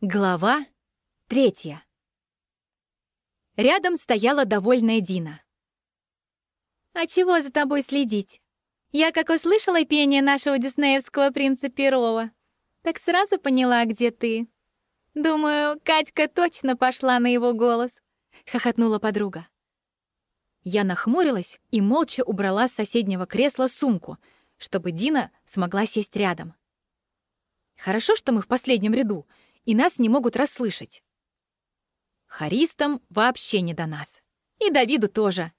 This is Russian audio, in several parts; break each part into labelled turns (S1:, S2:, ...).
S1: Глава третья. Рядом стояла довольная Дина.
S2: «А чего за тобой следить? Я как услышала пение нашего диснеевского принца Перова, так сразу поняла, где ты. Думаю, Катька точно пошла на его голос», —
S1: хохотнула подруга. Я нахмурилась и молча убрала с соседнего кресла сумку, чтобы Дина смогла сесть рядом. Хорошо, что мы в последнем ряду — и нас не могут расслышать. Харистам вообще не до нас. И Давиду тоже.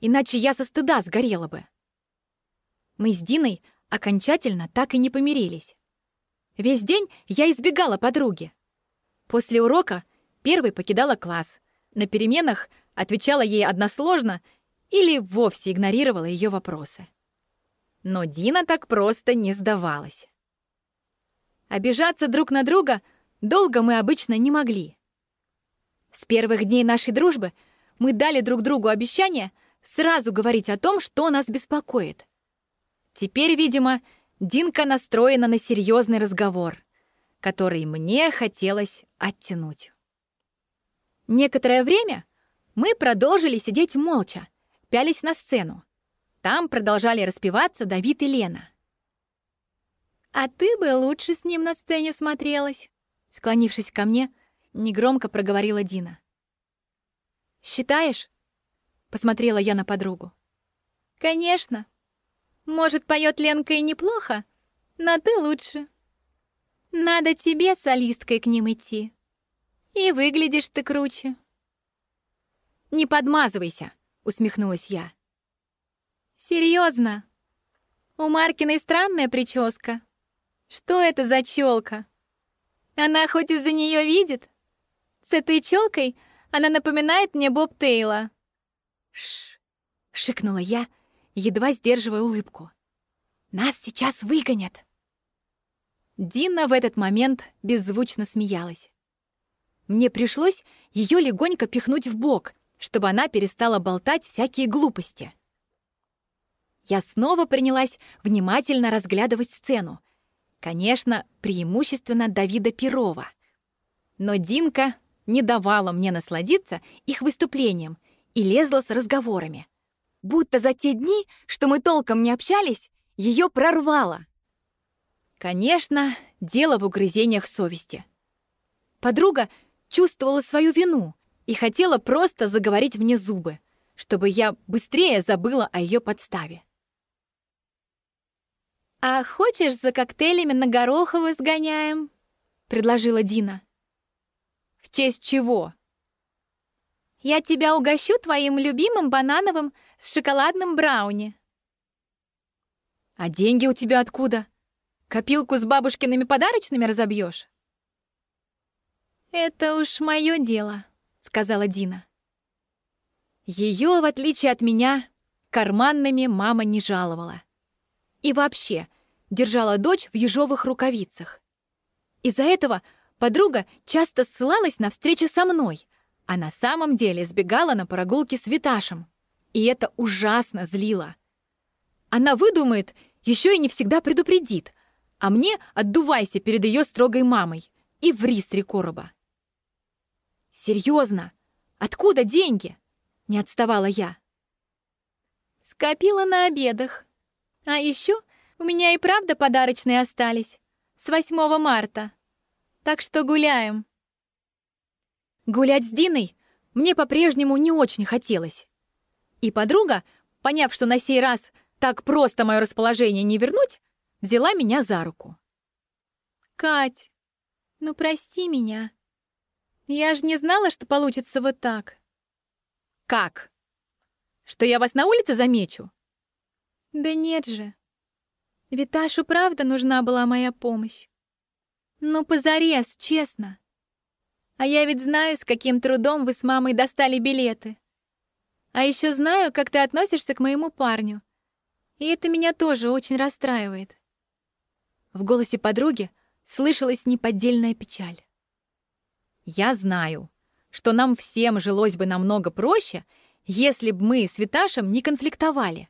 S1: Иначе я со стыда сгорела бы. Мы с Диной окончательно так и не помирились. Весь день я избегала подруги. После урока первой покидала класс. На переменах отвечала ей односложно или вовсе игнорировала ее вопросы. Но Дина так просто не сдавалась. Обижаться друг на друга — Долго мы обычно не могли. С первых дней нашей дружбы мы дали друг другу обещание сразу говорить о том, что нас беспокоит. Теперь, видимо, Динка настроена на серьезный разговор, который мне хотелось оттянуть. Некоторое время мы продолжили сидеть молча, пялись на сцену. Там продолжали распеваться Давид и Лена.
S2: «А ты бы лучше с ним на сцене смотрелась»,
S1: Склонившись ко мне, негромко проговорила Дина. «Считаешь?» — посмотрела я на подругу.
S2: «Конечно. Может, поет Ленка и неплохо, но ты лучше. Надо тебе солисткой к ним идти. И выглядишь ты круче».
S1: «Не подмазывайся», — усмехнулась я.
S2: Серьезно? У Маркиной странная прическа. Что это за челка? Она хоть из-за нее видит. С этой челкой она напоминает мне Боб Тейла.
S1: Ш, шикнула я, едва сдерживая улыбку. Нас сейчас выгонят. Дина в этот момент беззвучно смеялась. Мне пришлось ее легонько пихнуть в бок, чтобы она перестала болтать всякие глупости. Я снова принялась внимательно разглядывать сцену, Конечно, преимущественно Давида Перова. Но Динка не давала мне насладиться их выступлением и лезла с разговорами. Будто за те дни, что мы толком не общались, ее прорвало. Конечно, дело в угрызениях совести. Подруга чувствовала свою вину и хотела просто заговорить мне зубы, чтобы я быстрее забыла о ее подставе.
S2: «А хочешь, за коктейлями на Горохово сгоняем?» — предложила Дина.
S1: «В честь чего?»
S2: «Я тебя угощу твоим любимым банановым с шоколадным брауни».
S1: «А деньги у тебя откуда? Копилку с бабушкиными подарочными разобьешь?»
S2: «Это уж мое дело», — сказала Дина.
S1: Ее, в отличие от меня, карманными мама не жаловала. И вообще, держала дочь в ежовых рукавицах. Из-за этого подруга часто ссылалась на встречи со мной, а на самом деле сбегала на прогулки с Виташем. И это ужасно злило. Она выдумает, еще и не всегда предупредит, а мне отдувайся перед ее строгой мамой и ври с три короба. «Серьезно? Откуда деньги?» — не отставала я.
S2: «Скопила на обедах. А еще у меня и правда подарочные остались. С 8 марта. Так что гуляем.
S1: Гулять с Диной мне по-прежнему не очень хотелось. И подруга, поняв, что на сей раз так просто мое расположение не вернуть, взяла меня за руку.
S2: «Кать, ну прости меня. Я же не знала, что получится вот так».
S1: «Как? Что я вас на улице замечу?»
S2: «Да нет же. Виташу правда нужна была моя помощь. Ну, позарез, честно. А я ведь знаю, с каким трудом вы с мамой достали билеты. А еще знаю, как ты относишься к моему парню. И это меня тоже очень расстраивает.
S1: В голосе подруги слышалась неподдельная печаль. Я знаю, что нам всем жилось бы намного проще, если бы мы с Виташем не конфликтовали.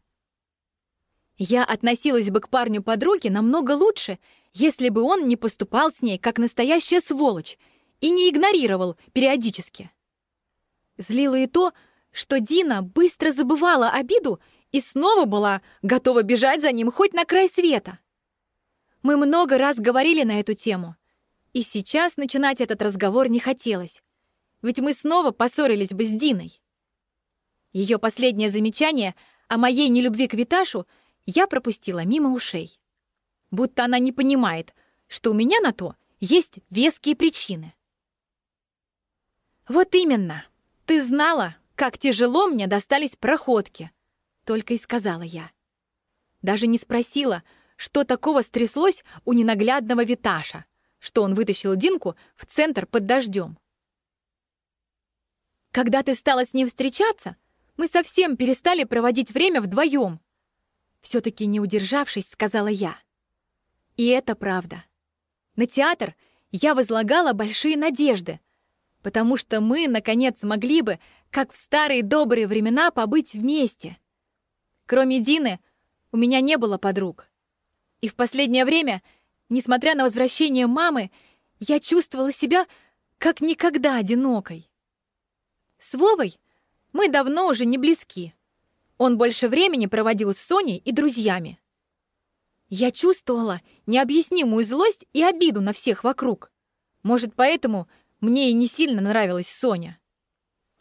S1: Я относилась бы к парню подруги намного лучше, если бы он не поступал с ней, как настоящая сволочь, и не игнорировал периодически. Злило и то, что Дина быстро забывала обиду и снова была готова бежать за ним хоть на край света. Мы много раз говорили на эту тему, и сейчас начинать этот разговор не хотелось, ведь мы снова поссорились бы с Диной. Ее последнее замечание о моей нелюбви к Виташу я пропустила мимо ушей. Будто она не понимает, что у меня на то есть веские причины. Вот именно. Ты знала, как тяжело мне достались проходки, только и сказала я. Даже не спросила, что такого стряслось у ненаглядного Виташа, что он вытащил Динку в центр под дождем. Когда ты стала с ним встречаться, мы совсем перестали проводить время вдвоем. Все-таки не удержавшись, сказала я. И это правда. На театр я возлагала большие надежды, потому что мы, наконец, могли бы, как в старые добрые времена, побыть вместе. Кроме Дины, у меня не было подруг. И в последнее время, несмотря на возвращение мамы, я чувствовала себя как никогда одинокой. С Вовой мы давно уже не близки. Он больше времени проводил с Соней и друзьями. Я чувствовала необъяснимую злость и обиду на всех вокруг. Может, поэтому мне и не сильно нравилась Соня.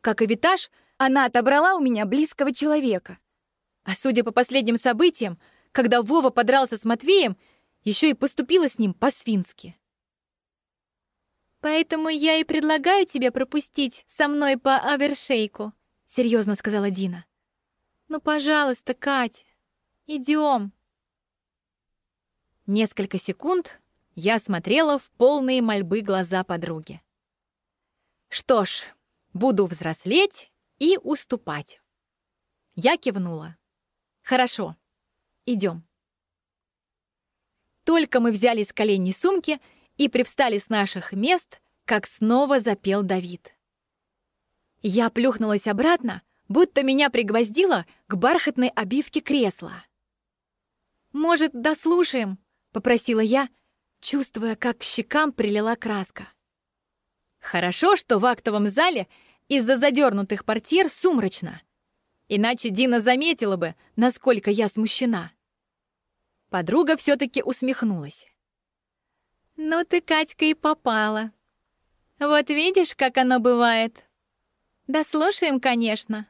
S1: Как и Витаж, она отобрала у меня близкого человека. А судя по последним событиям, когда Вова подрался с Матвеем, еще и поступила с ним по-свински.
S2: «Поэтому я и предлагаю тебе пропустить со мной по авершейку», — серьезно сказала Дина. «Ну, пожалуйста, Кать, идем».
S1: Несколько секунд я смотрела в полные мольбы глаза подруги. Что ж, буду взрослеть и уступать. Я кивнула. Хорошо, идем. Только мы взяли с коленей сумки и привстали с наших мест, как снова запел Давид. Я плюхнулась обратно, будто меня пригвоздило к бархатной обивке кресла. «Может, дослушаем?» — попросила я, чувствуя, как к щекам прилила краска. Хорошо, что в актовом зале из-за задернутых портьер сумрачно. Иначе Дина заметила бы, насколько я смущена. Подруга все-таки усмехнулась.
S2: «Ну ты, Катька, и попала. Вот видишь, как оно бывает. Да слушаем, конечно».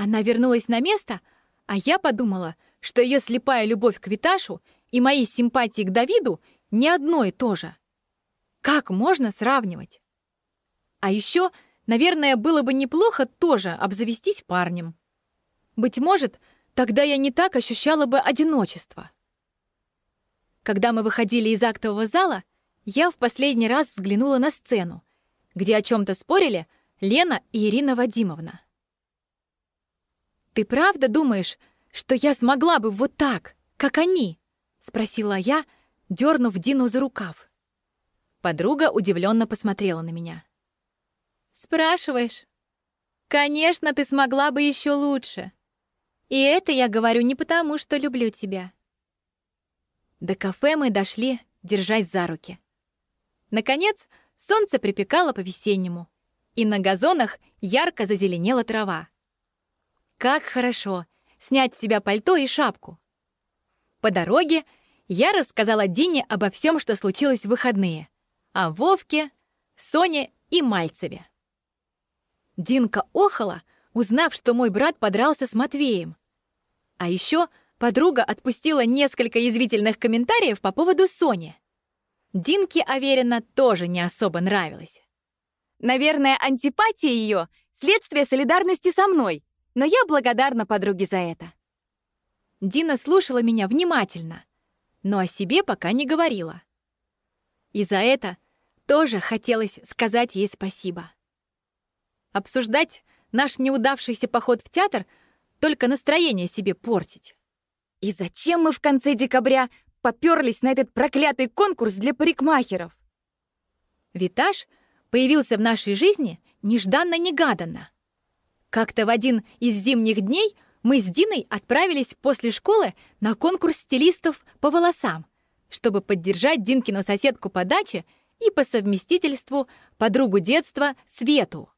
S1: Она вернулась на место, а я подумала, что ее слепая любовь к Виташу и мои симпатии к Давиду не одно и то же. Как можно сравнивать? А еще, наверное, было бы неплохо тоже обзавестись парнем. Быть может, тогда я не так ощущала бы одиночество. Когда мы выходили из актового зала, я в последний раз взглянула на сцену, где о чем-то спорили Лена и Ирина Вадимовна. «Ты правда думаешь, что я смогла бы вот так, как они?» — спросила я, дернув Дину за рукав. Подруга удивленно посмотрела на меня.
S2: «Спрашиваешь? Конечно, ты смогла бы еще лучше. И это я говорю не потому, что люблю тебя».
S1: До кафе мы дошли, держась за руки. Наконец, солнце припекало по-весеннему, и на газонах ярко зазеленела трава. Как хорошо снять с себя пальто и шапку. По дороге я рассказала Дине обо всем, что случилось в выходные — о Вовке, Соне и Мальцеве. Динка охала, узнав, что мой брат подрался с Матвеем. А еще подруга отпустила несколько язвительных комментариев по поводу Сони. Динке Аверина тоже не особо нравилось. Наверное, антипатия ее — следствие солидарности со мной, но я благодарна подруге за это. Дина слушала меня внимательно, но о себе пока не говорила. И за это тоже хотелось сказать ей спасибо. Обсуждать наш неудавшийся поход в театр только настроение себе портить. И зачем мы в конце декабря поперлись на этот проклятый конкурс для парикмахеров? Витаж появился в нашей жизни нежданно-негаданно. Как-то в один из зимних дней мы с Диной отправились после школы на конкурс стилистов по волосам, чтобы поддержать Динкину соседку по даче и по совместительству подругу детства Свету.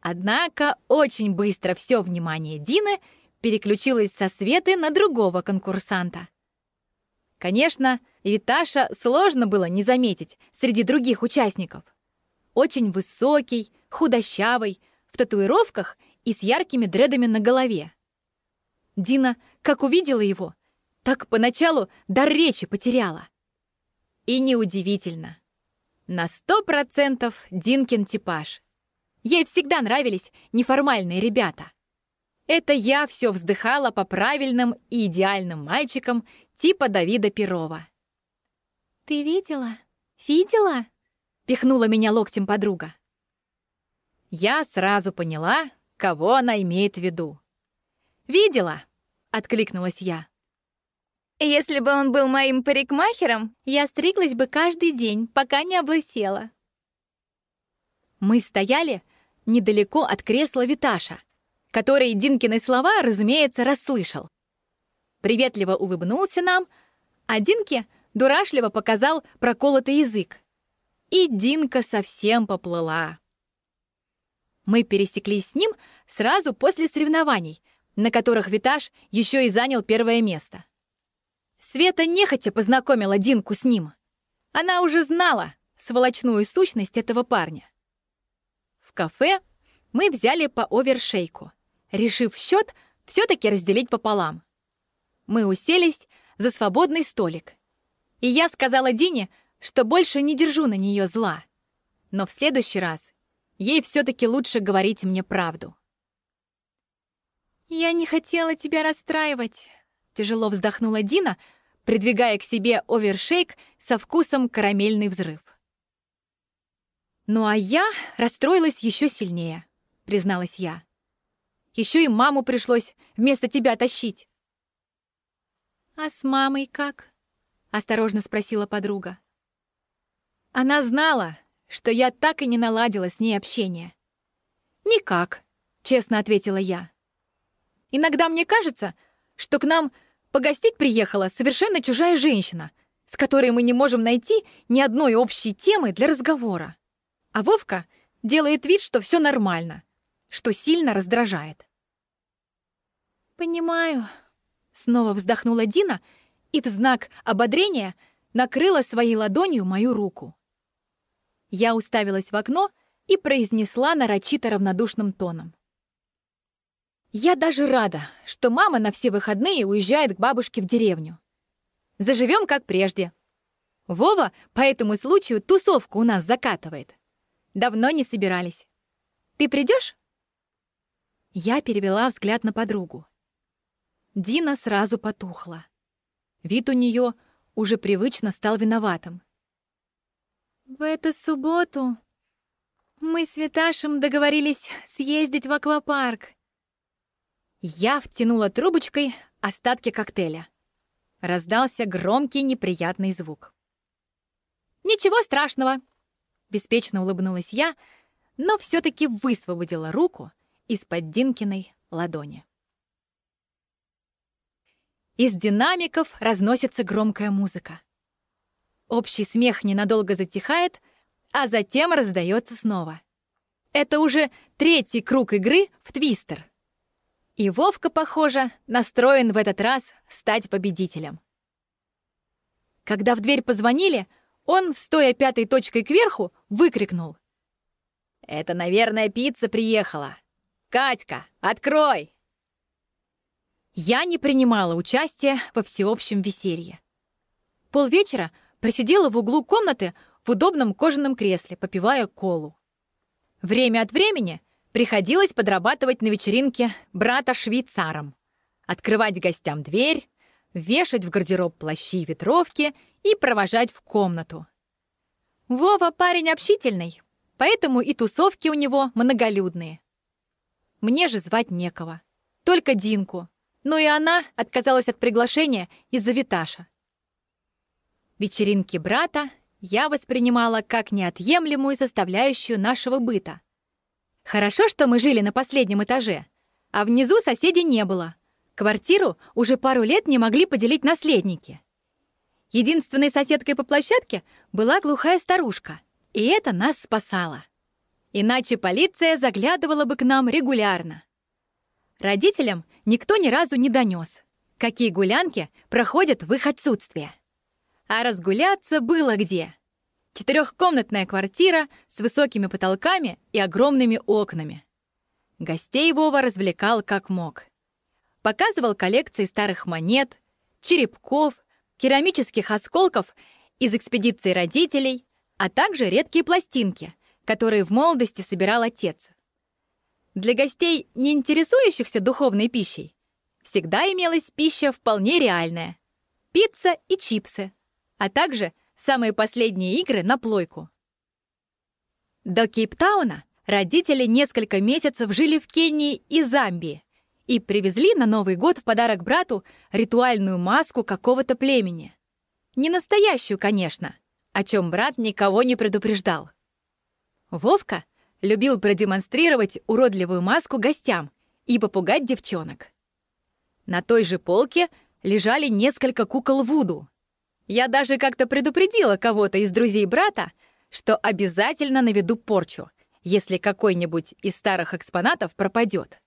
S1: Однако очень быстро все внимание Дины переключилось со Светы на другого конкурсанта. Конечно, Виташа сложно было не заметить среди других участников. Очень высокий, худощавый, в татуировках и с яркими дредами на голове. Дина, как увидела его, так поначалу дар речи потеряла. И неудивительно. На сто процентов Динкин типаж. Ей всегда нравились неформальные ребята. Это я все вздыхала по правильным и идеальным мальчикам типа Давида Перова.
S2: «Ты видела? Видела?» — пихнула меня локтем подруга.
S1: Я сразу поняла, кого она имеет в виду. «Видела?» — откликнулась я.
S2: Если бы он был моим парикмахером, я стриглась бы каждый день, пока не облысела.
S1: Мы стояли недалеко от кресла Виташа, который Динкины слова, разумеется, расслышал. Приветливо улыбнулся нам, а Динке дурашливо показал проколотый язык. И Динка совсем поплыла. Мы пересеклись с ним сразу после соревнований, на которых Виташ еще и занял первое место. Света нехотя познакомила Динку с ним. Она уже знала сволочную сущность этого парня. В кафе мы взяли по овершейку, решив счет все-таки разделить пополам. Мы уселись за свободный столик. И я сказала Дине, что больше не держу на нее зла. Но в следующий раз ей все-таки лучше говорить мне правду.
S2: «Я не хотела тебя расстраивать»,
S1: Тяжело вздохнула Дина, придвигая к себе овершейк со вкусом карамельный взрыв. «Ну а я расстроилась еще сильнее», — призналась я. Еще и маму пришлось вместо тебя тащить».
S2: «А с мамой как?» — осторожно спросила подруга.
S1: Она знала, что я так и не наладила с ней общение. «Никак», — честно ответила я. «Иногда мне кажется, что к нам погостить приехала совершенно чужая женщина, с которой мы не можем найти ни одной общей темы для разговора. А Вовка делает вид, что все нормально, что сильно раздражает.
S2: «Понимаю», —
S1: снова вздохнула Дина и в знак ободрения накрыла своей ладонью мою руку. Я уставилась в окно и произнесла нарочито равнодушным тоном. Я даже рада, что мама на все выходные уезжает к бабушке в деревню. Заживем как прежде. Вова по этому случаю тусовку у нас закатывает. Давно не собирались. Ты придешь? Я перевела взгляд на подругу. Дина сразу потухла. Вид у нее уже привычно стал виноватым.
S2: В эту субботу мы с Виташем договорились съездить в аквапарк.
S1: Я втянула трубочкой остатки коктейля. Раздался громкий неприятный звук. «Ничего страшного!» — беспечно улыбнулась я, но все-таки высвободила руку из-под Динкиной ладони. Из динамиков разносится громкая музыка. Общий смех ненадолго затихает, а затем раздается снова. Это уже третий круг игры в твистер — и Вовка, похоже, настроен в этот раз стать победителем. Когда в дверь позвонили, он, стоя пятой точкой кверху, выкрикнул. «Это, наверное, пицца приехала. Катька, открой!» Я не принимала участия во всеобщем веселье. Полвечера просидела в углу комнаты в удобном кожаном кресле, попивая колу. Время от времени — Приходилось подрабатывать на вечеринке брата швейцаром, открывать гостям дверь, вешать в гардероб плащи и ветровки и провожать в комнату. Вова парень общительный, поэтому и тусовки у него многолюдные. Мне же звать некого, только Динку, но и она отказалась от приглашения из-за Виташа. Вечеринки брата я воспринимала как неотъемлемую составляющую нашего быта — Хорошо, что мы жили на последнем этаже, а внизу соседей не было. Квартиру уже пару лет не могли поделить наследники. Единственной соседкой по площадке была глухая старушка, и это нас спасало. Иначе полиция заглядывала бы к нам регулярно. Родителям никто ни разу не донес, какие гулянки проходят в их отсутствие. А разгуляться было где. Четырехкомнатная квартира с высокими потолками и огромными окнами. Гостей Вова развлекал как мог. Показывал коллекции старых монет, черепков, керамических осколков из экспедиции родителей, а также редкие пластинки, которые в молодости собирал отец. Для гостей, не интересующихся духовной пищей, всегда имелась пища вполне реальная. Пицца и чипсы, а также самые последние игры на плойку. До Кейптауна родители несколько месяцев жили в Кении и Замбии и привезли на Новый год в подарок брату ритуальную маску какого-то племени. Не настоящую, конечно, о чем брат никого не предупреждал. Вовка любил продемонстрировать уродливую маску гостям и попугать девчонок. На той же полке лежали несколько кукол Вуду. Я даже как-то предупредила кого-то из друзей брата, что обязательно наведу порчу, если какой-нибудь из старых экспонатов пропадет.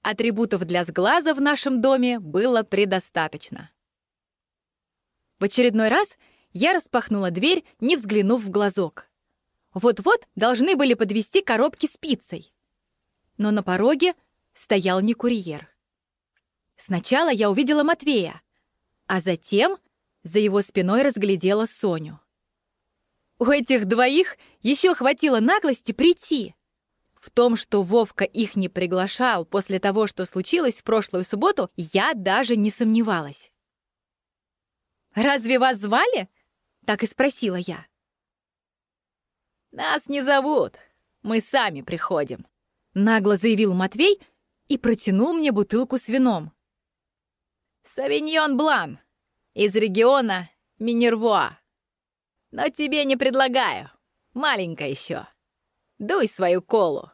S1: Атрибутов для сглаза в нашем доме было предостаточно. В очередной раз я распахнула дверь, не взглянув в глазок. Вот-вот должны были подвести коробки с пиццей. Но на пороге стоял не курьер. Сначала я увидела Матвея, а затем за его спиной разглядела Соню. У этих двоих еще хватило наглости прийти. В том, что Вовка их не приглашал после того, что случилось в прошлую субботу, я даже не сомневалась. «Разве вас звали?» — так и спросила я. «Нас не зовут, мы сами приходим», — нагло заявил Матвей и протянул мне бутылку с вином. «Савиньон Блан из региона Минервуа. Но тебе не предлагаю, маленькая еще. Дуй свою колу».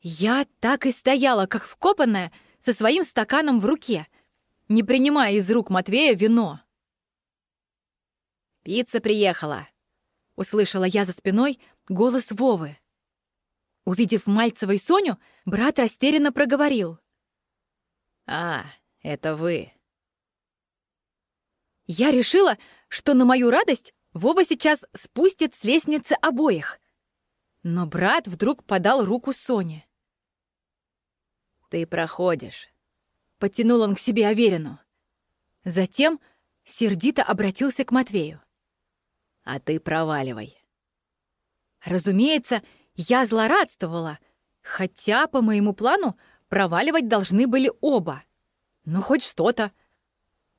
S1: Я так и стояла, как вкопанная, со своим стаканом в руке, не принимая из рук Матвея вино. «Пицца приехала», — услышала я за спиной голос Вовы. Увидев Мальцева и Соню, брат растерянно проговорил. «А, это вы». Я решила, что на мою радость Вова сейчас спустит с лестницы обоих. Но брат вдруг подал руку Соне. «Ты проходишь», — потянул он к себе Аверину. Затем сердито обратился к Матвею а ты проваливай. Разумеется, я злорадствовала, хотя по моему плану проваливать должны были оба. Ну, хоть что-то.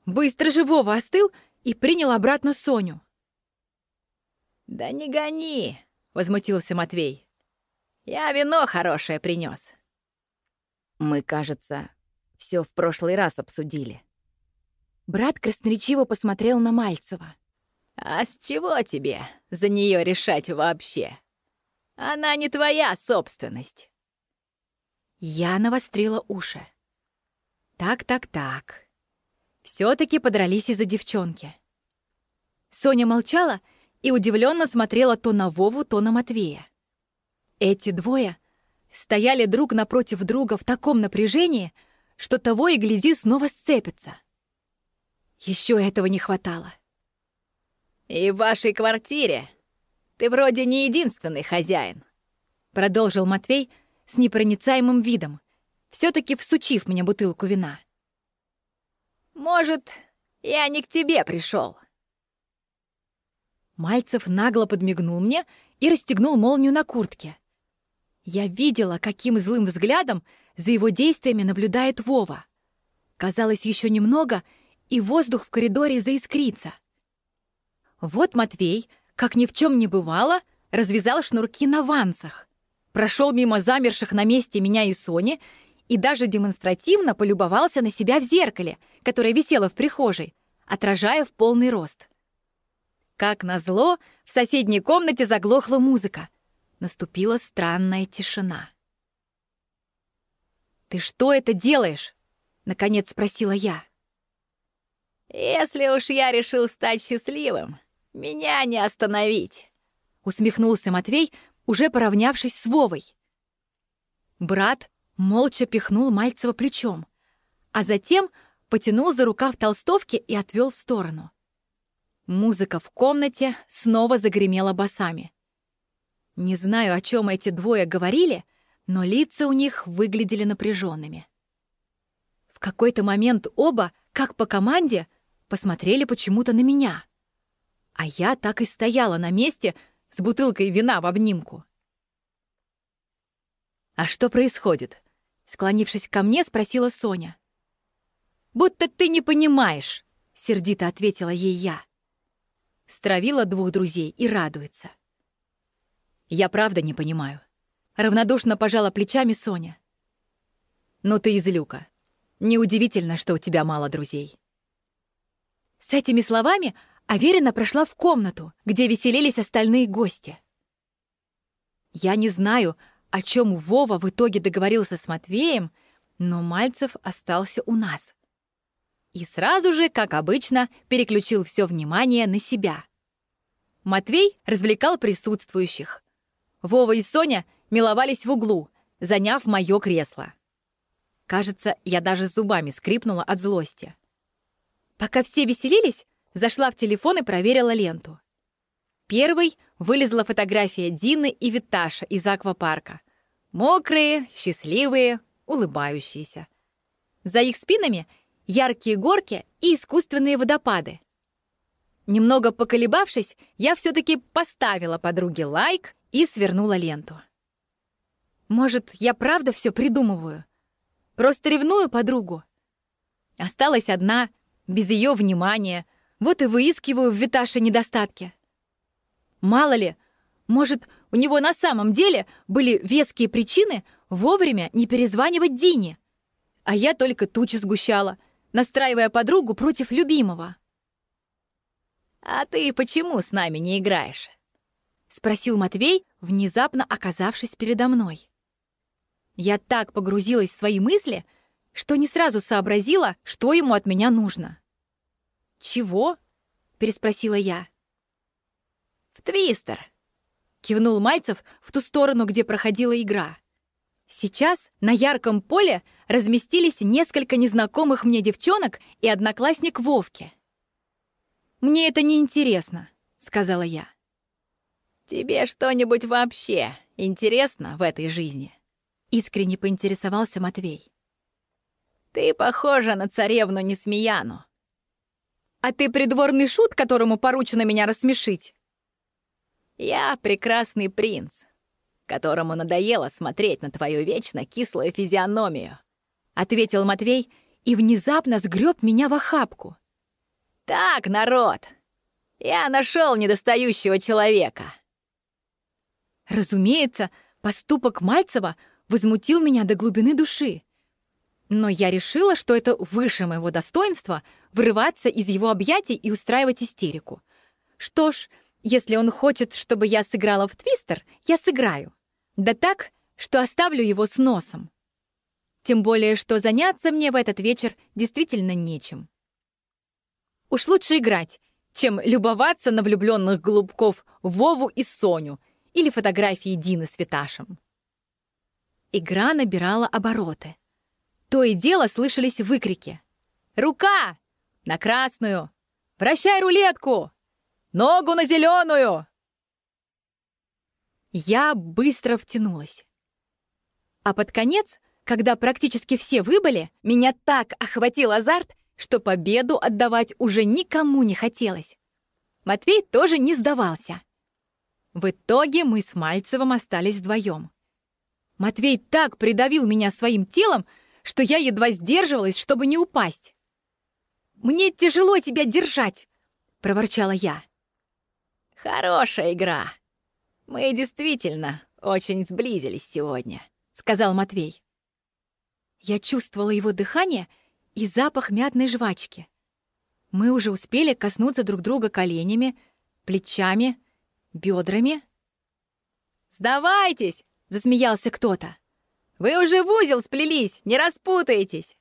S1: Быстро живого остыл и принял обратно Соню. «Да не гони!» — возмутился Матвей. «Я вино хорошее принес. Мы, кажется, все в прошлый раз обсудили. Брат красноречиво посмотрел на Мальцева. «А с чего тебе за нее решать вообще? Она не твоя собственность». Я навострила уши. Так-так-так. Все-таки подрались из-за девчонки. Соня молчала и удивленно смотрела то на Вову, то на Матвея. Эти двое стояли друг напротив друга в таком напряжении, что того и гляди снова сцепятся. Еще этого не хватало. «И в вашей квартире ты вроде не единственный хозяин», продолжил Матвей с непроницаемым видом, все-таки всучив мне бутылку вина. «Может, я не к тебе пришел. Мальцев нагло подмигнул мне и расстегнул молнию на куртке. Я видела, каким злым взглядом за его действиями наблюдает Вова. Казалось, еще немного, и воздух в коридоре заискрится. Вот Матвей, как ни в чем не бывало, развязал шнурки на вансах, прошел мимо замерших на месте меня и Сони и даже демонстративно полюбовался на себя в зеркале, которое висело в прихожей, отражая в полный рост. Как назло, в соседней комнате заглохла музыка. Наступила странная тишина. «Ты что это делаешь?» — наконец спросила я.
S2: Если уж я решил стать счастливым, меня не остановить.
S1: Усмехнулся Матвей, уже поравнявшись с Вовой. Брат молча пихнул Мальцева плечом, а затем потянул за рукав толстовки и отвел в сторону. Музыка в комнате снова загремела басами. Не знаю, о чем эти двое говорили, но лица у них выглядели напряженными. В какой-то момент оба, как по команде, посмотрели почему-то на меня. А я так и стояла на месте с бутылкой вина в обнимку. «А что происходит?» Склонившись ко мне, спросила Соня. «Будто ты не понимаешь», — сердито ответила ей я. Стравила двух друзей и радуется. «Я правда не понимаю». Равнодушно пожала плечами Соня. «Ну ты из люка. Неудивительно, что у тебя мало друзей». С этими словами Аверина прошла в комнату, где веселились остальные гости. Я не знаю, о чем Вова в итоге договорился с Матвеем, но Мальцев остался у нас. И сразу же, как обычно, переключил все внимание на себя. Матвей развлекал присутствующих. Вова и Соня миловались в углу, заняв мое кресло. Кажется, я даже зубами скрипнула от злости. Пока все веселились, зашла в телефон и проверила ленту. Первой вылезла фотография Дины и Виташа из аквапарка. Мокрые, счастливые, улыбающиеся. За их спинами яркие горки и искусственные водопады. Немного поколебавшись, я все-таки поставила подруге лайк и свернула ленту. Может, я правда все придумываю? Просто ревную подругу. Осталась одна, без ее внимания, вот и выискиваю в Виташе недостатки. Мало ли, может, у него на самом деле были веские причины вовремя не перезванивать Дине. А я только тучи сгущала, настраивая подругу против любимого.
S2: «А ты почему с нами не играешь?»
S1: — спросил Матвей, внезапно оказавшись передо мной. Я так погрузилась в свои мысли, что не сразу сообразила, что ему от меня нужно. «Чего?» — переспросила я.
S2: «В Твистер», —
S1: кивнул Мальцев в ту сторону, где проходила игра. Сейчас на ярком поле разместились несколько незнакомых мне девчонок и одноклассник Вовки. «Мне это не интересно», — сказала я.
S2: «Тебе что-нибудь вообще интересно в этой жизни?»
S1: — искренне поинтересовался Матвей.
S2: «Ты похожа на царевну Несмеяну.
S1: А ты придворный шут, которому поручено меня рассмешить?
S2: Я прекрасный принц, которому надоело смотреть на твою вечно кислую физиономию,
S1: ответил Матвей и внезапно сгреб меня в охапку.
S2: Так, народ, я нашел недостающего человека.
S1: Разумеется, поступок Мальцева возмутил меня до глубины души. Но я решила, что это выше моего достоинства вырываться из его объятий и устраивать истерику. Что ж, если он хочет, чтобы я сыграла в твистер, я сыграю. Да так, что оставлю его с носом. Тем более, что заняться мне в этот вечер действительно нечем. Уж лучше играть, чем любоваться на влюбленных голубков Вову и Соню или фотографии Дины с Виташем. Игра набирала обороты. То и дело слышались выкрики. «Рука! На красную! Вращай рулетку! Ногу на зеленую!» Я быстро втянулась. А под конец, когда практически все выбыли, меня так охватил азарт, что победу отдавать уже никому не хотелось. Матвей тоже не сдавался. В итоге мы с Мальцевым остались вдвоем. Матвей так придавил меня своим телом, что я едва сдерживалась, чтобы не упасть. «Мне тяжело тебя держать!» — проворчала я.
S2: «Хорошая игра. Мы действительно очень сблизились сегодня», —
S1: сказал Матвей. Я чувствовала его дыхание и запах мятной жвачки. Мы уже успели коснуться друг друга коленями, плечами, бедрами.
S2: «Сдавайтесь!» — засмеялся кто-то. Вы уже в узел сплелись, не распутаетесь!»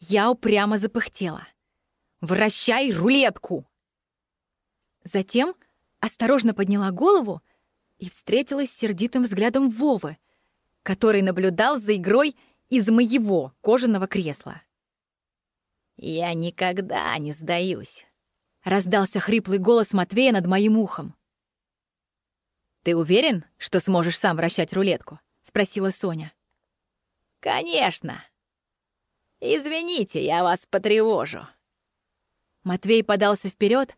S1: Я упрямо запыхтела. Вращай рулетку!» Затем осторожно подняла голову и встретилась с сердитым взглядом Вовы, который наблюдал за игрой из моего кожаного кресла. «Я никогда не сдаюсь», — раздался хриплый голос Матвея над моим ухом. «Ты уверен, что сможешь сам вращать рулетку?» — спросила Соня. «Конечно. Извините, я вас потревожу». Матвей подался вперед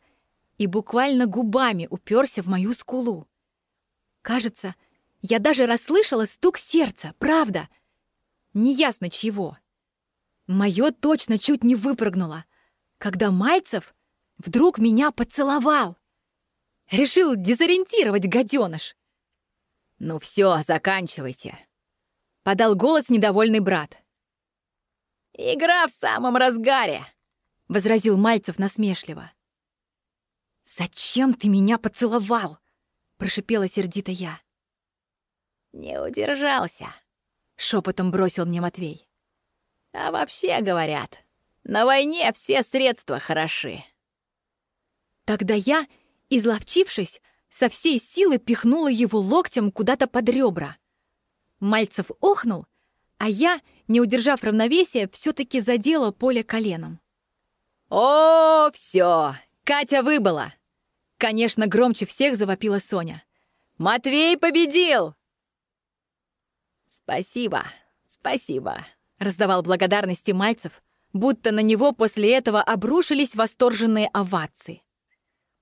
S1: и буквально губами уперся в мою скулу. Кажется, я даже расслышала стук сердца, правда. Неясно чего. Мое точно чуть не выпрыгнуло, когда Мальцев вдруг меня поцеловал. Решил дезориентировать гаденыш. «Ну все, заканчивайте», — подал голос недовольный брат. «Игра в самом разгаре», — возразил Мальцев насмешливо. «Зачем ты меня поцеловал?» — прошипела сердито я. «Не удержался», — шепотом бросил мне Матвей. «А вообще, говорят, на войне все средства хороши». Тогда я, изловчившись, со всей силы пихнула его локтем куда-то под ребра. Мальцев охнул, а я, не удержав равновесия, все-таки задела поле коленом. «О, все! Катя выбыла!» Конечно, громче всех завопила Соня. «Матвей победил!» «Спасибо, спасибо», — раздавал благодарности Мальцев, будто на него после этого обрушились восторженные овации.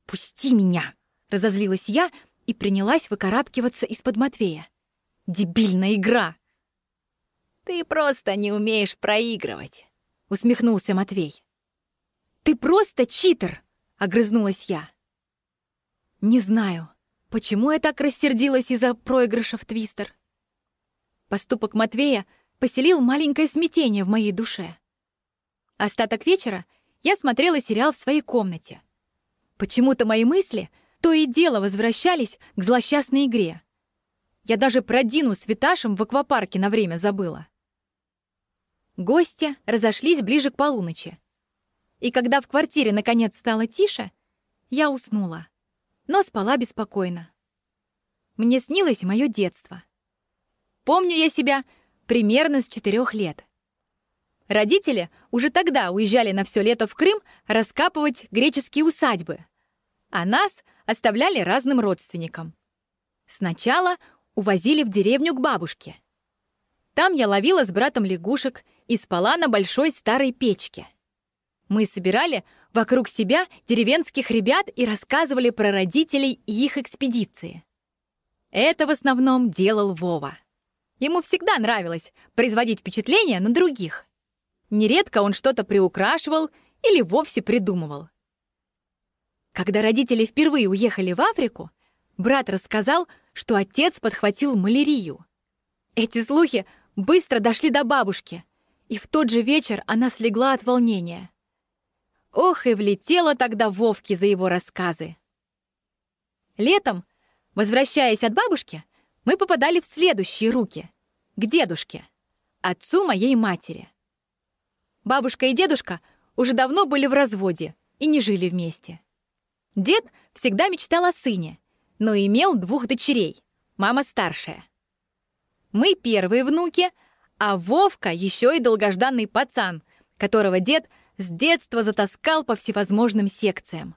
S1: «Пусти меня!» — разозлилась я и принялась выкарабкиваться из-под Матвея. «Дебильная игра!» «Ты просто не умеешь проигрывать», — усмехнулся Матвей. «Ты просто читер!» — огрызнулась я. Не знаю, почему я так рассердилась из-за проигрыша в Твистер. Поступок Матвея поселил маленькое смятение в моей душе. Остаток вечера я смотрела сериал в своей комнате. Почему-то мои мысли то и дело возвращались к злосчастной игре. Я даже про Дину с Виташем в аквапарке на время забыла. Гости разошлись ближе к полуночи. И когда в квартире наконец стало тише, я уснула, но спала беспокойно. Мне снилось мое детство — Помню я себя примерно с четырех лет. Родители уже тогда уезжали на все лето в Крым раскапывать греческие усадьбы, а нас оставляли разным родственникам. Сначала увозили в деревню к бабушке. Там я ловила с братом лягушек и спала на большой старой печке. Мы собирали вокруг себя деревенских ребят и рассказывали про родителей и их экспедиции. Это в основном делал Вова. Ему всегда нравилось производить впечатление на других. Нередко он что-то приукрашивал или вовсе придумывал. Когда родители впервые уехали в Африку, брат рассказал, что отец подхватил малярию. Эти слухи быстро дошли до бабушки, и в тот же вечер она слегла от волнения. Ох, и влетела тогда Вовке за его рассказы. Летом, возвращаясь от бабушки, мы попадали в следующие руки, к дедушке, отцу моей матери. Бабушка и дедушка уже давно были в разводе и не жили вместе. Дед всегда мечтал о сыне, но имел двух дочерей, мама старшая. Мы первые внуки, а Вовка еще и долгожданный пацан, которого дед с детства затаскал по всевозможным секциям.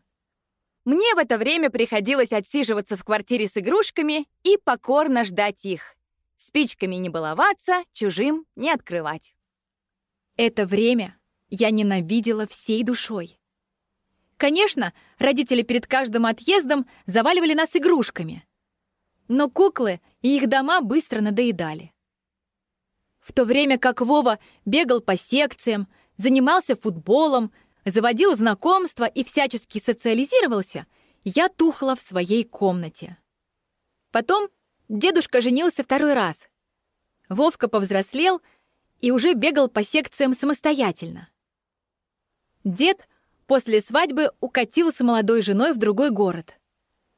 S1: Мне в это время приходилось отсиживаться в квартире с игрушками и покорно ждать их. Спичками не баловаться, чужим не открывать. Это время я ненавидела всей душой. Конечно, родители перед каждым отъездом заваливали нас игрушками. Но куклы и их дома быстро надоедали. В то время как Вова бегал по секциям, занимался футболом, заводил знакомства и всячески социализировался, я тухла в своей комнате. Потом дедушка женился второй раз. Вовка повзрослел и уже бегал по секциям самостоятельно. Дед после свадьбы укатил с молодой женой в другой город.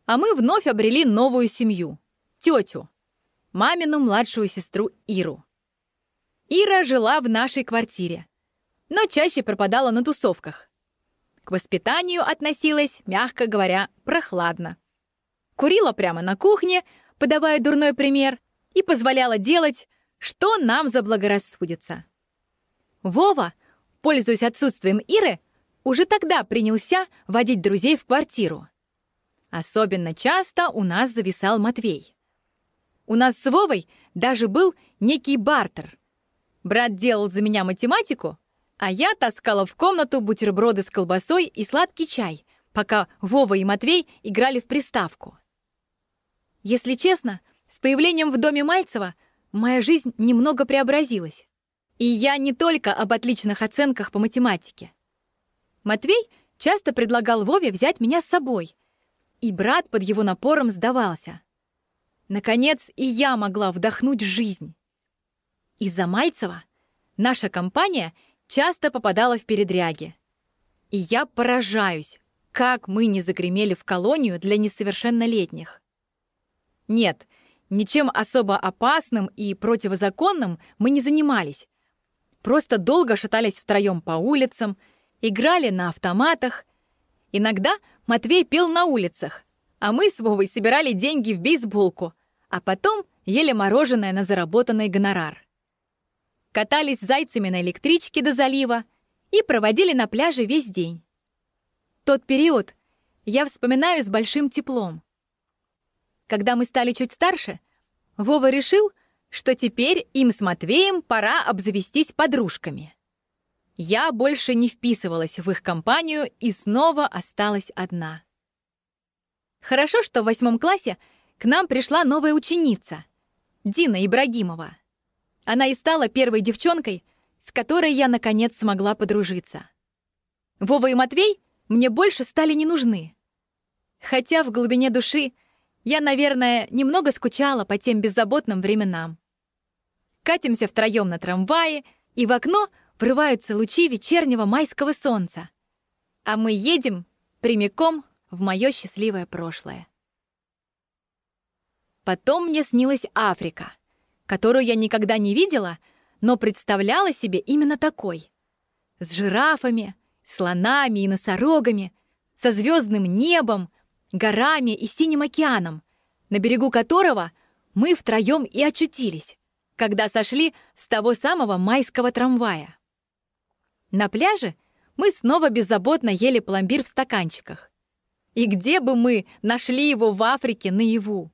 S1: А мы вновь обрели новую семью — тетю, мамину младшую сестру Иру. Ира жила в нашей квартире — но чаще пропадала на тусовках. к воспитанию относилась, мягко говоря, прохладно. Курила прямо на кухне, подавая дурной пример, и позволяла делать, что нам заблагорассудится. Вова, пользуясь отсутствием Иры, уже тогда принялся водить друзей в квартиру. Особенно часто у нас зависал Матвей. У нас с Вовой даже был некий бартер. Брат делал за меня математику, а я таскала в комнату бутерброды с колбасой и сладкий чай, пока Вова и Матвей играли в приставку. Если честно, с появлением в доме Мальцева моя жизнь немного преобразилась. И я не только об отличных оценках по математике. Матвей часто предлагал Вове взять меня с собой, и брат под его напором сдавался. Наконец, и я могла вдохнуть жизнь. Из-за Мальцева наша компания часто попадала в передряги. И я поражаюсь, как мы не загремели в колонию для несовершеннолетних. Нет, ничем особо опасным и противозаконным мы не занимались. Просто долго шатались втроем по улицам, играли на автоматах. Иногда Матвей пел на улицах, а мы с Вовой собирали деньги в бейсболку, а потом ели мороженое на заработанный гонорар. Катались зайцами на электричке до залива и проводили на пляже весь день. Тот период я вспоминаю с большим теплом. Когда мы стали чуть старше, Вова решил, что теперь им с Матвеем пора обзавестись подружками. Я больше не вписывалась в их компанию и снова осталась одна. Хорошо, что в восьмом классе к нам пришла новая ученица, Дина Ибрагимова. Она и стала первой девчонкой, с которой я, наконец, смогла подружиться. Вова и Матвей мне больше стали не нужны. Хотя в глубине души я, наверное, немного скучала по тем беззаботным временам. Катимся втроем на трамвае, и в окно врываются лучи вечернего майского солнца. А мы едем прямиком в мое счастливое прошлое. Потом мне снилась Африка, которую я никогда не видела, но представляла себе именно такой. С жирафами, слонами и носорогами, со звездным небом, горами и синим океаном, на берегу которого мы втроем и очутились, когда сошли с того самого майского трамвая. На пляже мы снова беззаботно ели пломбир в стаканчиках. И где бы мы нашли его в Африке наяву?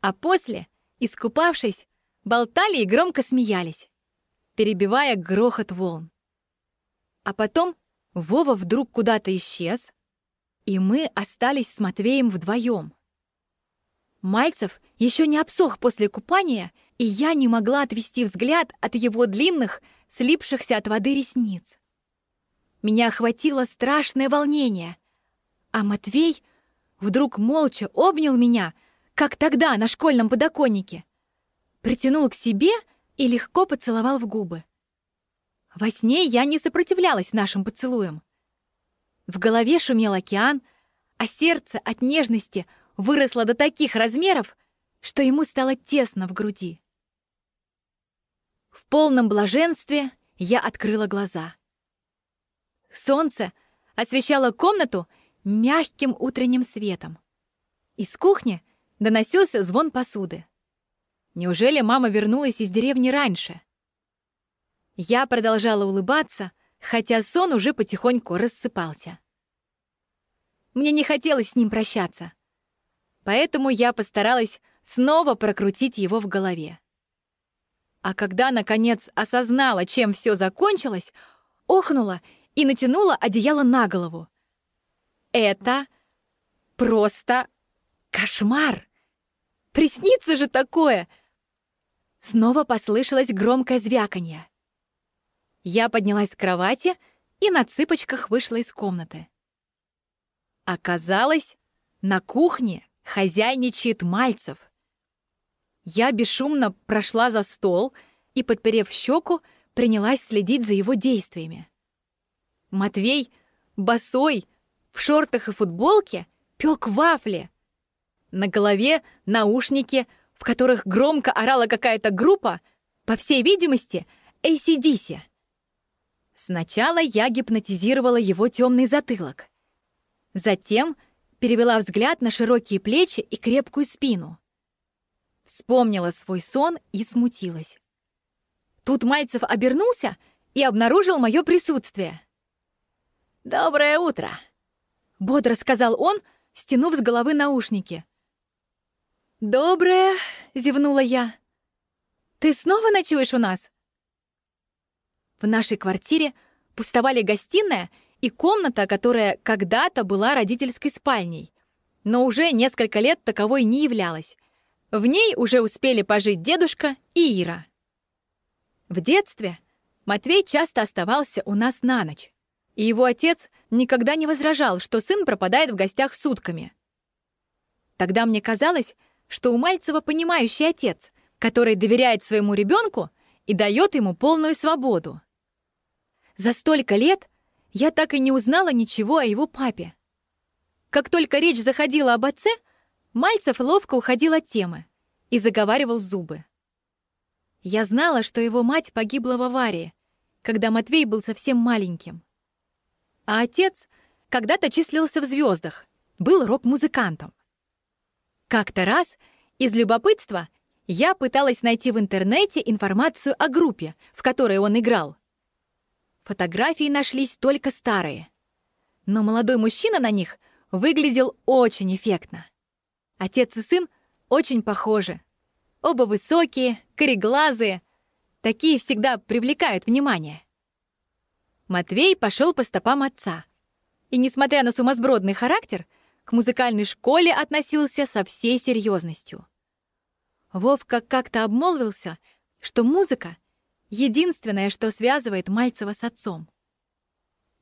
S1: А после, искупавшись, болтали и громко смеялись, перебивая грохот волн. А потом Вова вдруг куда-то исчез, и мы остались с Матвеем вдвоем. Мальцев еще не обсох после купания, и я не могла отвести взгляд от его длинных, слипшихся от воды ресниц. Меня охватило страшное волнение, а Матвей вдруг молча обнял меня — как тогда на школьном подоконнике. Притянул к себе и легко поцеловал в губы. Во сне я не сопротивлялась нашим поцелуям. В голове шумел океан, а сердце от нежности выросло до таких размеров, что ему стало тесно в груди. В полном блаженстве я открыла глаза. Солнце освещало комнату мягким утренним светом. Из кухни доносился звон посуды. Неужели мама вернулась из деревни раньше? Я продолжала улыбаться, хотя сон уже потихоньку рассыпался. Мне не хотелось с ним прощаться, поэтому я постаралась снова прокрутить его в голове. А когда, наконец, осознала, чем все закончилось, охнула и натянула одеяло на голову. Это просто кошмар! Приснится же такое!» Снова послышалось громкое звяканье. Я поднялась с кровати и на цыпочках вышла из комнаты. Оказалось, на кухне хозяйничает Мальцев. Я бесшумно прошла за стол и, подперев щеку, принялась следить за его действиями. Матвей, босой, в шортах и футболке, пек вафли. На голове наушники, в которых громко орала какая-то группа, по всей видимости, ACDC. Сначала я гипнотизировала его темный затылок. Затем перевела взгляд на широкие плечи и крепкую спину. Вспомнила свой сон и смутилась. Тут Мальцев обернулся и обнаружил мое присутствие. «Доброе утро!» — бодро сказал он, стянув с головы наушники. «Доброе!» — зевнула я. «Ты снова ночуешь у нас?» В нашей квартире пустовали гостиная и комната, которая когда-то была родительской спальней, но уже несколько лет таковой не являлась. В ней уже успели пожить дедушка и Ира. В детстве Матвей часто оставался у нас на ночь, и его отец никогда не возражал, что сын пропадает в гостях сутками. Тогда мне казалось, что у Мальцева понимающий отец, который доверяет своему ребенку и дает ему полную свободу. За столько лет я так и не узнала ничего о его папе. Как только речь заходила об отце, Мальцев ловко уходил от темы и заговаривал зубы. Я знала, что его мать погибла в аварии, когда Матвей был совсем маленьким. А отец когда-то числился в звездах, был рок-музыкантом. Как-то раз из любопытства я пыталась найти в интернете информацию о группе, в которой он играл. Фотографии нашлись только старые. Но молодой мужчина на них выглядел очень эффектно. Отец и сын очень похожи. Оба высокие, кореглазые. Такие всегда привлекают внимание. Матвей пошел по стопам отца. И, несмотря на сумасбродный характер, к музыкальной школе относился со всей серьезностью. Вовка как-то обмолвился, что музыка единственное, что связывает Мальцева с отцом.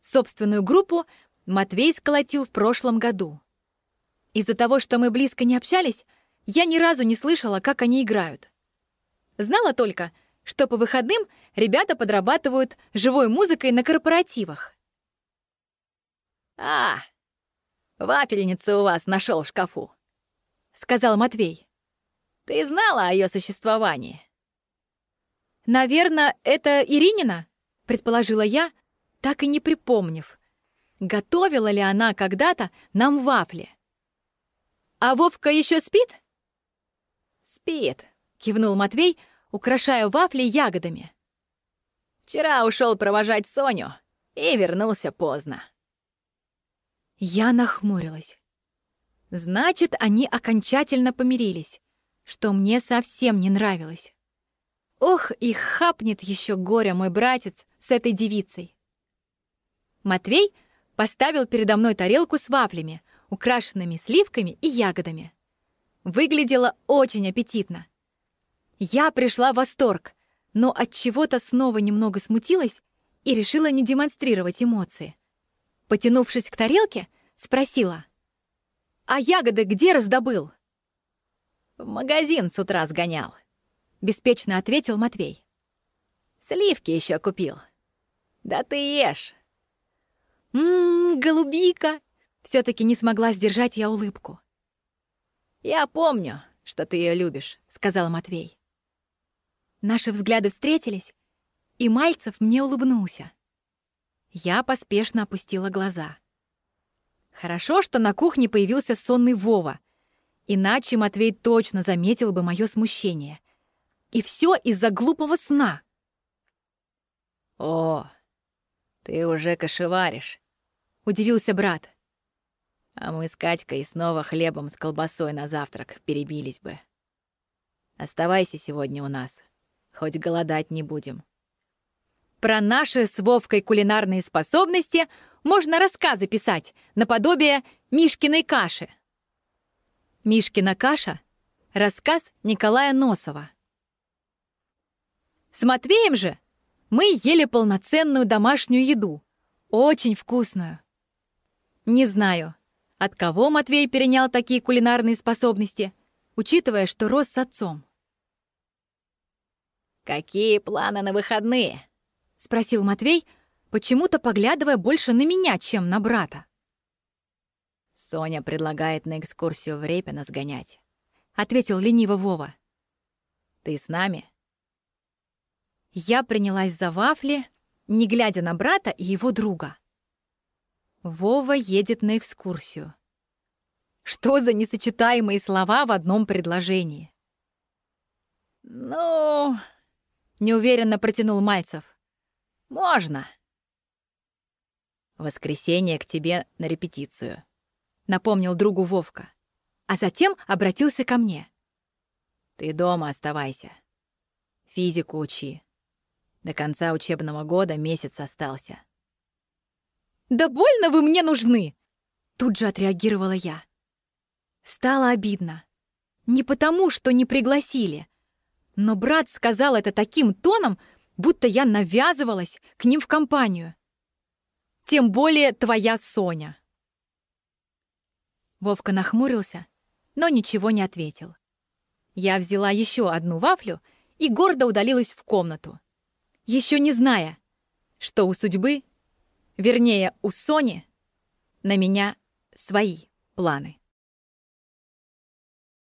S1: Собственную группу Матвей сколотил в прошлом году. Из-за того, что мы близко не общались, я ни разу не слышала, как они играют. Знала только, что по выходным ребята подрабатывают живой музыкой на корпоративах. «А, вапельницу у вас нашел в шкафу», — сказал Матвей. «Ты знала о ее существовании?» «Наверное, это Иринина?» — предположила я, так и не припомнив. Готовила ли она когда-то нам вафли? «А Вовка еще спит?» «Спит», — кивнул Матвей, украшая вафли ягодами. «Вчера ушел провожать Соню и вернулся поздно». Я нахмурилась. Значит, они окончательно помирились, что мне совсем не нравилось. Ох, и хапнет еще горя мой братец с этой девицей. Матвей поставил передо мной тарелку с вафлями, украшенными сливками и ягодами. Выглядело очень аппетитно. Я пришла в восторг, но от чего-то снова немного смутилась и решила не демонстрировать эмоции. Потянувшись к тарелке, спросила: "А ягоды где раздобыл?" "В магазин с утра сгонял", — беспечно ответил Матвей. «Сливки еще купил. Да ты ешь!» «Ммм, голубика!» все таки не смогла сдержать я улыбку. «Я помню, что ты ее любишь», — сказал Матвей. Наши взгляды встретились, и Мальцев мне улыбнулся. Я поспешно опустила глаза. Хорошо, что на кухне появился сонный Вова, иначе Матвей точно заметил бы мое смущение — и все из-за глупого сна.
S3: «О, ты уже кошеваришь», — удивился брат. «А мы с Катькой снова хлебом с колбасой на завтрак перебились бы. Оставайся сегодня у нас, хоть голодать не будем».
S1: Про наши с Вовкой кулинарные способности можно рассказы писать, наподобие Мишкиной каши. Мишкина каша — рассказ Николая Носова. С Матвеем же мы ели полноценную домашнюю еду, очень вкусную. Не знаю, от кого Матвей перенял такие кулинарные способности, учитывая, что рос с отцом.
S3: «Какие планы на выходные?»
S1: — спросил Матвей, почему-то поглядывая больше на меня, чем на брата.
S3: «Соня предлагает на экскурсию в Репино сгонять», —
S1: ответил лениво Вова.
S3: «Ты с нами?»
S1: Я принялась за вафли, не глядя на брата и его друга. Вова едет на экскурсию. Что за несочетаемые слова в одном предложении?
S3: «Ну...»
S1: — неуверенно протянул Мальцев.
S3: «Можно». «Воскресенье к тебе на репетицию», — напомнил другу Вовка.
S1: А затем обратился ко мне.
S3: «Ты дома оставайся. Физику учи. До конца учебного года месяц остался».
S1: «Да больно вы мне нужны!» Тут же отреагировала я. Стало обидно. Не потому, что не пригласили. Но брат сказал это таким тоном, будто я навязывалась к ним в компанию. Тем более твоя Соня. Вовка нахмурился, но ничего не ответил. Я взяла еще одну вафлю и гордо удалилась в комнату, еще не зная, что у судьбы, вернее, у Сони, на меня свои планы.